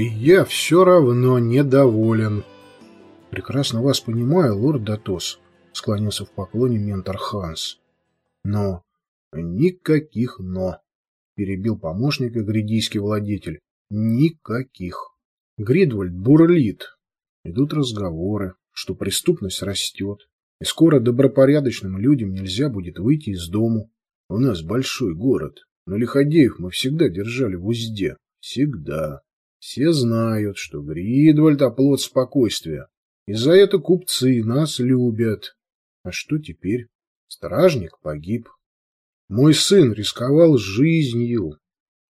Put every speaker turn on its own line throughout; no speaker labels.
И я все равно недоволен. Прекрасно вас понимаю, лорд Датос, склонился в поклоне ментор Ханс. Но никаких «но», перебил помощника гридийский владетель. Никаких. Гридвальд бурлит. Идут разговоры, что преступность растет, и скоро добропорядочным людям нельзя будет выйти из дому. У нас большой город, но лиходеев мы всегда держали в узде. Всегда. Все знают, что Гридвальд — оплот спокойствия. И за это купцы нас любят. А что теперь? Стражник погиб. Мой сын рисковал жизнью.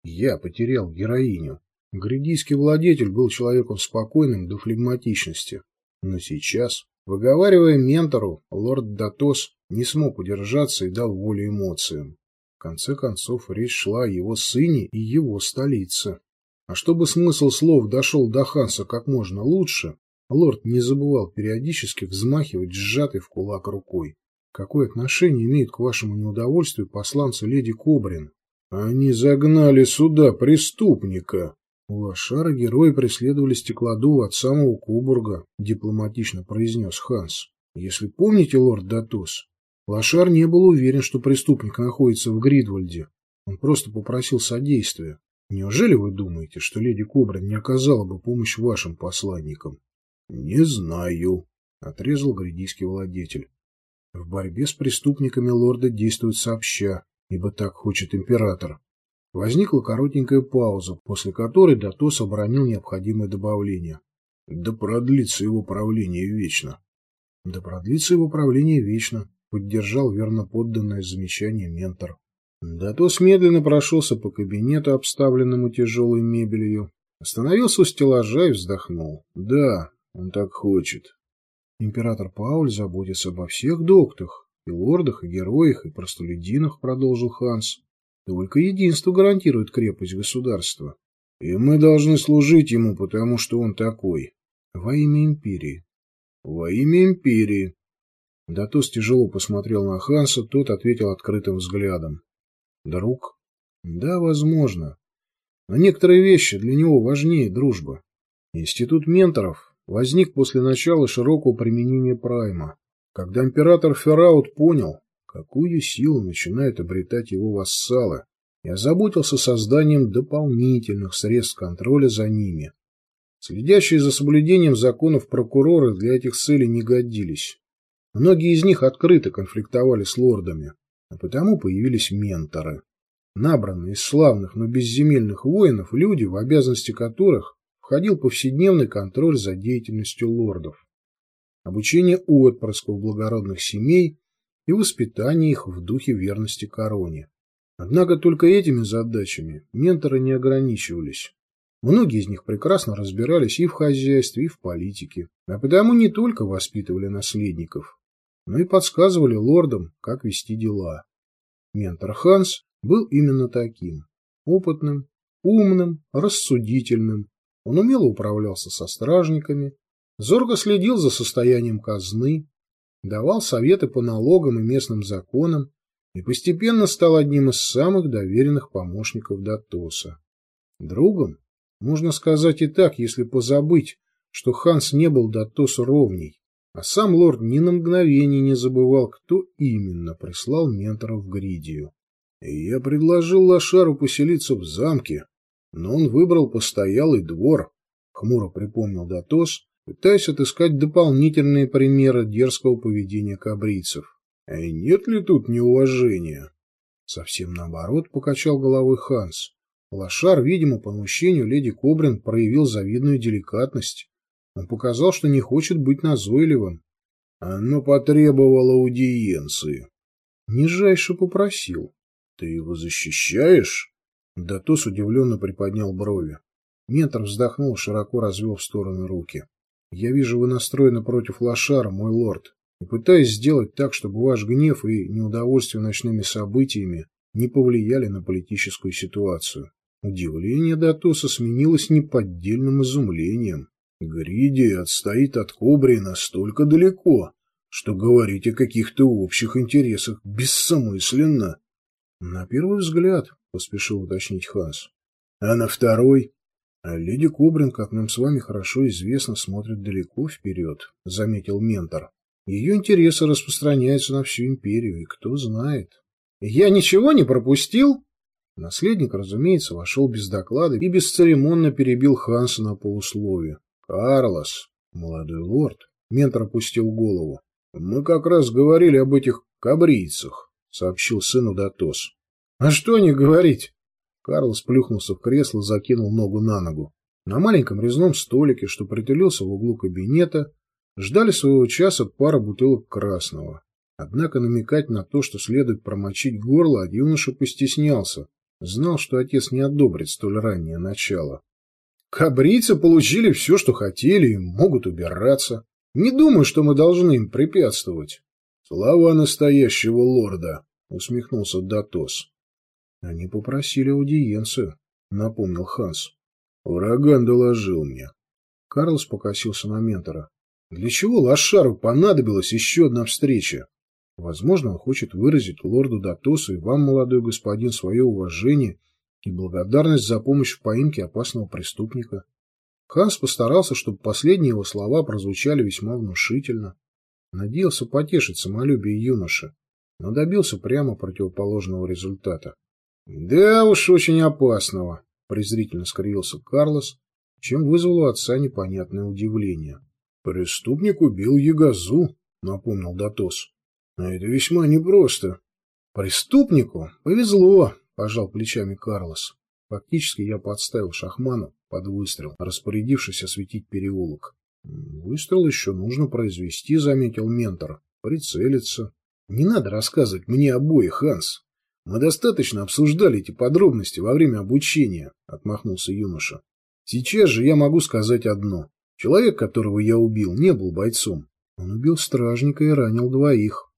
Я потерял героиню. Гридийский владетель был человеком спокойным до флегматичности. Но сейчас Выговаривая ментору, лорд Датос не смог удержаться и дал волю эмоциям. В конце концов, речь шла о его сыне и его столице. А чтобы смысл слов дошел до Ханса как можно лучше, лорд не забывал периодически взмахивать сжатой в кулак рукой. Какое отношение имеет к вашему неудовольствию посланцы леди Кобрин? Они загнали сюда преступника. У Лошара герои преследовали Стеклодува от самого Кубурга, дипломатично произнес Ханс. Если помните, лорд Датос, Лошар не был уверен, что преступник находится в Гридвальде. Он просто попросил содействия. Неужели вы думаете, что леди Кобра не оказала бы помощь вашим посланникам? — Не знаю, — отрезал гридийский владетель. В борьбе с преступниками лорда действует сообща, ибо так хочет император. Возникла коротенькая пауза, после которой Датос оборонил необходимое добавление. Да продлится его правление вечно. Да продлится его правление вечно, поддержал верно подданное замечание ментор. Датос медленно прошелся по кабинету, обставленному тяжелой мебелью, остановился у стеллажа и вздохнул. Да, он так хочет. Император Пауль заботится обо всех доктах, и лордах, и героях, и простолюдинах, продолжил Ханс. Только единство гарантирует крепость государства. И мы должны служить ему, потому что он такой. Во имя империи. Во имя империи. Датос тяжело посмотрел на Ханса, тот ответил открытым взглядом. Друг? Да, возможно. Но некоторые вещи для него важнее дружбы. Институт менторов возник после начала широкого применения прайма, когда император Ферраут понял, какую силу начинают обретать его вассалы, и озаботился созданием дополнительных средств контроля за ними. Следящие за соблюдением законов прокуроры для этих целей не годились. Многие из них открыто конфликтовали с лордами, а потому появились менторы. Набранные из славных, но безземельных воинов люди, в обязанности которых входил повседневный контроль за деятельностью лордов. Обучение отпрысков благородных семей и воспитание их в духе верности короне. Однако только этими задачами менторы не ограничивались. Многие из них прекрасно разбирались и в хозяйстве, и в политике, а потому не только воспитывали наследников, но и подсказывали лордам, как вести дела. Ментор Ханс был именно таким – опытным, умным, рассудительным. Он умело управлялся со стражниками, зорко следил за состоянием казны, давал советы по налогам и местным законам и постепенно стал одним из самых доверенных помощников Датоса. Другом, можно сказать и так, если позабыть, что Ханс не был Датосу ровней, а сам лорд ни на мгновение не забывал, кто именно прислал ментора в Гридию. И я предложил Лошару поселиться в замке, но он выбрал постоялый двор, — хмуро припомнил Датос, пытаясь отыскать дополнительные примеры дерзкого поведения кабрийцев. А нет ли тут неуважения? Совсем наоборот, покачал головой Ханс. Лошар, видимо, по наущению леди Кобрин проявил завидную деликатность. Он показал, что не хочет быть назойливым. Оно потребовало аудиенции. Нижайше попросил. Ты его защищаешь? Датос удивленно приподнял брови. Ментор вздохнул, широко развел в стороны руки. Я вижу, вы настроены против лошара, мой лорд, и пытаюсь сделать так, чтобы ваш гнев и неудовольствие ночными событиями не повлияли на политическую ситуацию. Удивление Датоса сменилось неподдельным изумлением. Гриди отстоит от Кобри настолько далеко, что говорить о каких-то общих интересах бессмысленно. — На первый взгляд, — поспешил уточнить Ханс. — А на второй? А леди Кобрин, как нам с вами хорошо известно, смотрит далеко вперед, — заметил ментор. Ее интересы распространяются на всю империю, и кто знает. Я ничего не пропустил? Наследник, разумеется, вошел без доклада и бесцеремонно перебил Ханса на полусловие. «Карлос, молодой лорд», — ментор опустил голову, — «мы как раз говорили об этих кабрийцах», — сообщил сыну Датос. «А что не говорить?» Карлос плюхнулся в кресло, закинул ногу на ногу. На маленьком резном столике, что притулился в углу кабинета, ждали своего часа пара бутылок красного. Однако намекать на то, что следует промочить горло, юноша постеснялся. Знал, что отец не одобрит столь раннее начало. Кабрицы получили все, что хотели, и могут убираться. Не думаю, что мы должны им препятствовать. Слова настоящего лорда, усмехнулся Датос. Они попросили аудиенцию, напомнил Ханс. Ураган доложил мне. Карлос покосился на ментора. Для чего Лошару понадобилась еще одна встреча? Возможно, он хочет выразить лорду Датосу и вам, молодой господин, свое уважение и благодарность за помощь в поимке опасного преступника. Ханс постарался, чтобы последние его слова прозвучали весьма внушительно. Надеялся потешить самолюбие юноши, но добился прямо противоположного результата. — Да уж, очень опасного, — презрительно скривился Карлос, чем вызвал у отца непонятное удивление. — Преступник убил Ягозу, — напомнил Датос. А это весьма непросто. Преступнику повезло, пожал плечами Карлос. Фактически я подставил шахману под выстрел, распорядившись осветить переулок. Выстрел еще нужно произвести, заметил ментор. Прицелиться. Не надо рассказывать мне обои, Ханс. Мы достаточно обсуждали эти подробности во время обучения, отмахнулся юноша. Сейчас же я могу сказать одно. Человек, которого я убил, не был бойцом. Он убил стражника и ранил двоих.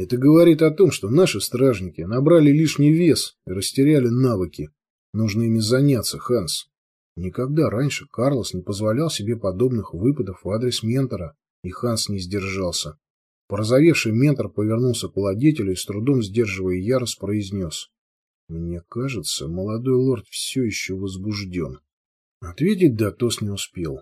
Это говорит о том, что наши стражники набрали лишний вес и растеряли навыки. Нужно ими заняться, Ханс. Никогда раньше Карлос не позволял себе подобных выпадов в адрес ментора, и Ханс не сдержался. Порозовевший ментор повернулся к владетелю и, с трудом сдерживая ярость, произнес. «Мне кажется, молодой лорд все еще возбужден». Ответить Датос не успел.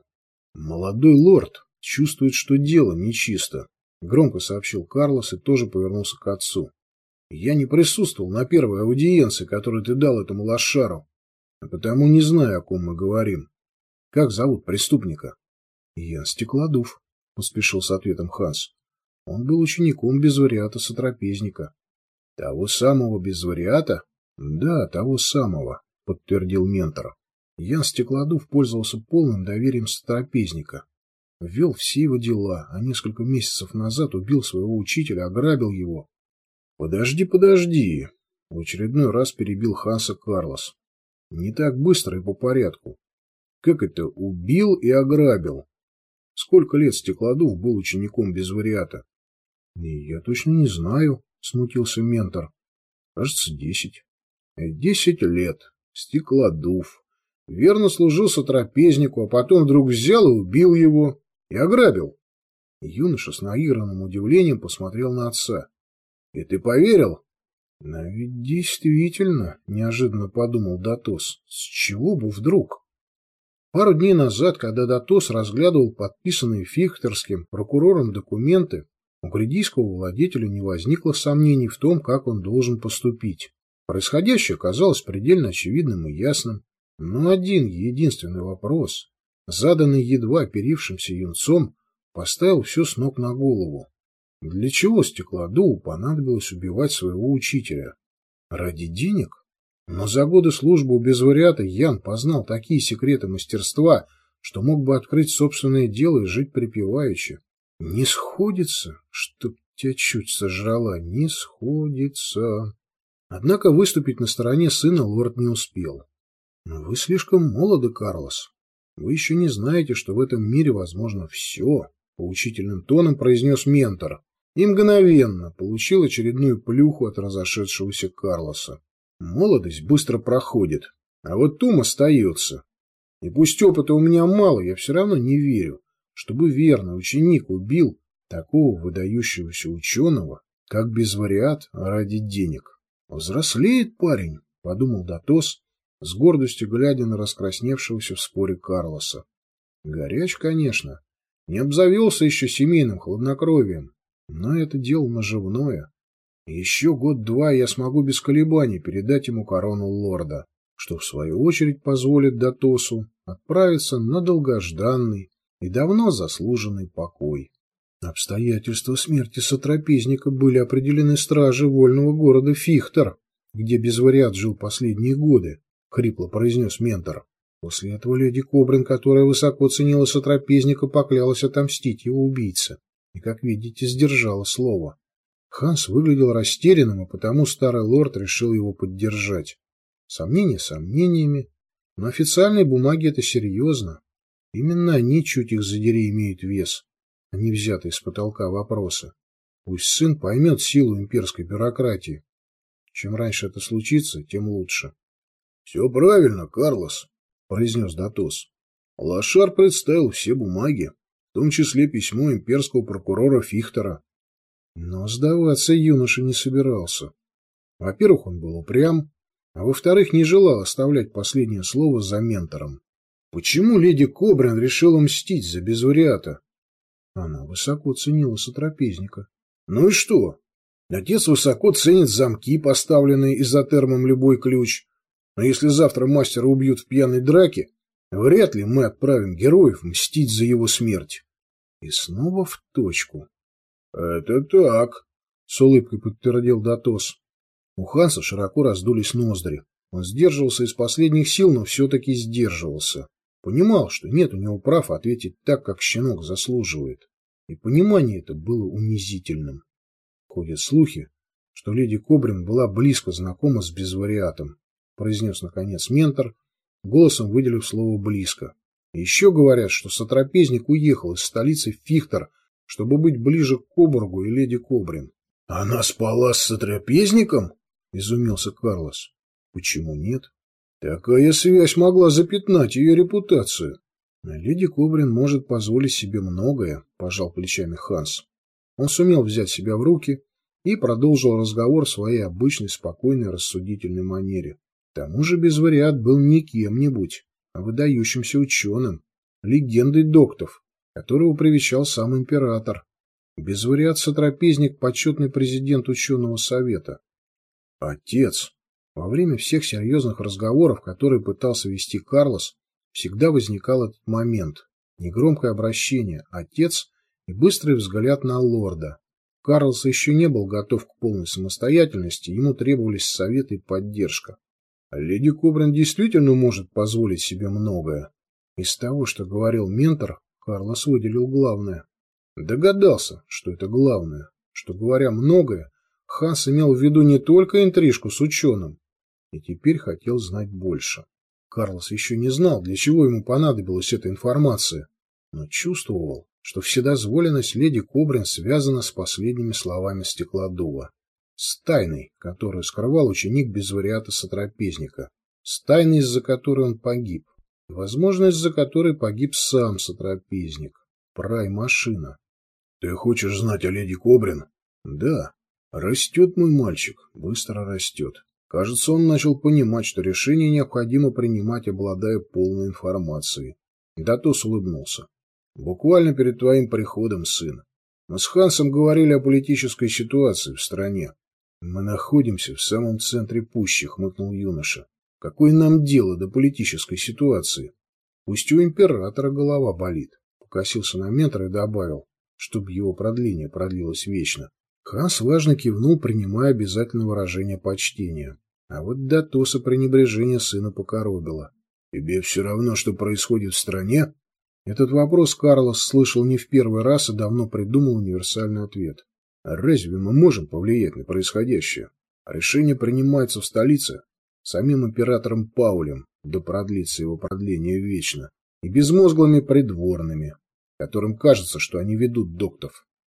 «Молодой лорд чувствует, что дело нечисто. — громко сообщил Карлос и тоже повернулся к отцу. — Я не присутствовал на первой аудиенции, которую ты дал этому лошару, а потому не знаю, о ком мы говорим. Как зовут преступника? — Ян Стеклодув, — поспешил с ответом Ханс. Он был учеником безвариата сотрапезника. — Того самого безвариата? — Да, того самого, — подтвердил ментор. Ян Стеклодув пользовался полным доверием сотрапезника ввел все его дела, а несколько месяцев назад убил своего учителя, ограбил его. — Подожди, подожди! — в очередной раз перебил Ханса Карлос. — Не так быстро и по порядку. Как это убил и ограбил? Сколько лет Стеклодув был учеником без вариата? — Я точно не знаю, — смутился ментор. — Кажется, десять. — Десять лет. Стеклодув. Верно служился трапезнику, а потом вдруг взял и убил его. И ограбил. Юноша с наигранным удивлением посмотрел на отца. — И ты поверил? — Но ведь действительно, — неожиданно подумал Датос, — с чего бы вдруг? Пару дней назад, когда Датос разглядывал подписанные Фихтерским прокурором документы, у грядийского владетеля не возникло сомнений в том, как он должен поступить. Происходящее казалось предельно очевидным и ясным, но один единственный вопрос заданный едва оперившимся юнцом, поставил все с ног на голову. Для чего Стеклодуву понадобилось убивать своего учителя? Ради денег? Но за годы службы у безвариата Ян познал такие секреты мастерства, что мог бы открыть собственное дело и жить припеваючи. Не сходится, чтоб тебя чуть сожрала, не сходится. Однако выступить на стороне сына лорд не успел. — Вы слишком молоды, Карлос. Вы еще не знаете, что в этом мире возможно все, — поучительным тоном произнес ментор. И мгновенно получил очередную плюху от разошедшегося Карлоса. Молодость быстро проходит, а вот ум остается. И пусть опыта у меня мало, я все равно не верю, чтобы верный ученик убил такого выдающегося ученого, как безвариат ради денег. Взрослеет парень, — подумал Датос, с гордостью глядя на раскрасневшегося в споре Карлоса. Горяч, конечно, не обзавелся еще семейным хладнокровием, но это дело наживное. Еще год-два я смогу без колебаний передать ему корону лорда, что в свою очередь позволит Датосу отправиться на долгожданный и давно заслуженный покой. Обстоятельства смерти сотрапезника были определены стражей вольного города Фихтер, где безвариат жил последние годы, — хрипло произнес ментор. После этого леди Кобрин, которая высоко ценила сотрапезника, поклялась отомстить его убийце, и, как видите, сдержала слово. Ханс выглядел растерянным, и потому старый лорд решил его поддержать. Сомнения сомнениями, но официальные бумаги — это серьезно. Именно они, чуть их задери, имеют вес а не взятые с потолка вопросы. Пусть сын поймет силу имперской бюрократии. Чем раньше это случится, тем лучше. — Все правильно, Карлос, — произнес Датос. Лошар представил все бумаги, в том числе письмо имперского прокурора Фихтера. Но сдаваться юноша не собирался. Во-первых, он был упрям, а во-вторых, не желал оставлять последнее слово за ментором. Почему леди Кобрин решила мстить за безвариата? Она высоко ценила сотрапезника. Ну и что? Отец высоко ценит замки, поставленные изотермом любой ключ. Но если завтра мастера убьют в пьяной драке, вряд ли мы отправим героев мстить за его смерть. И снова в точку. — Это так, — с улыбкой подтвердил Датос. У Ханса широко раздулись ноздри. Он сдерживался из последних сил, но все-таки сдерживался. Понимал, что нет у него прав ответить так, как щенок заслуживает. И понимание это было унизительным. Ходят слухи, что леди Кобрин была близко знакома с безвариатом, произнес наконец ментор, голосом выделив слово «близко». еще говорят, что сотрапезник уехал из столицы Фихтер, чтобы быть ближе к Кобургу и леди Кобрин. — Она спала с сотрапезником? — изумился Карлос. — Почему нет? Такая связь могла запятнать ее репутацию. Леди Кобрин может позволить себе многое, пожал плечами Ханс. Он сумел взять себя в руки и продолжил разговор в своей обычной спокойной рассудительной манере. Тому же Безвариат был не кем-нибудь, а выдающимся ученым, легендой доктов, которого привечал сам император. Безвариат сотрапезник, почетный президент ученого совета. Отец. Во время всех серьезных разговоров, которые пытался вести Карлос, всегда возникал этот момент. Негромкое обращение «отец» и быстрый взгляд на лорда. Карлс еще не был готов к полной самостоятельности, ему требовались советы и поддержка. А леди Кобрин действительно может позволить себе многое. Из того, что говорил ментор, Карлос выделил главное. Догадался, что это главное, что, говоря многое, Ханс имел в виду не только интрижку с ученым, и теперь хотел знать больше. Карлос еще не знал, для чего ему понадобилась эта информация, но чувствовал, что вседозволенность леди Кобрин связана с последними словами стеклодува. С тайной, которую скрывал ученик без вариата сотрапезника. С тайной, из-за которой он погиб. И, возможно, из-за которой погиб сам сотрапезник. Прай-машина. — Ты хочешь знать о леди Кобрин? — Да. Растет мой мальчик, быстро растет. Кажется, он начал понимать, что решение необходимо принимать, обладая полной информацией. Датос улыбнулся. «Буквально перед твоим приходом, сын. Мы с Хансом говорили о политической ситуации в стране. Мы находимся в самом центре пущи», — хмыкнул юноша. «Какое нам дело до политической ситуации? Пусть у императора голова болит». Покосился на метр и добавил, чтобы его продление продлилось вечно. Ханс важно кивнул, принимая обязательное выражение почтения. А вот Датоса пренебрежение сына покоробило. «Тебе все равно, что происходит в стране?» Этот вопрос Карлос слышал не в первый раз и давно придумал универсальный ответ. «Разве мы можем повлиять на происходящее? Решение принимается в столице самим императором Паулем, да продлится его продление вечно, и безмозглыми придворными, которым кажется, что они ведут доктов.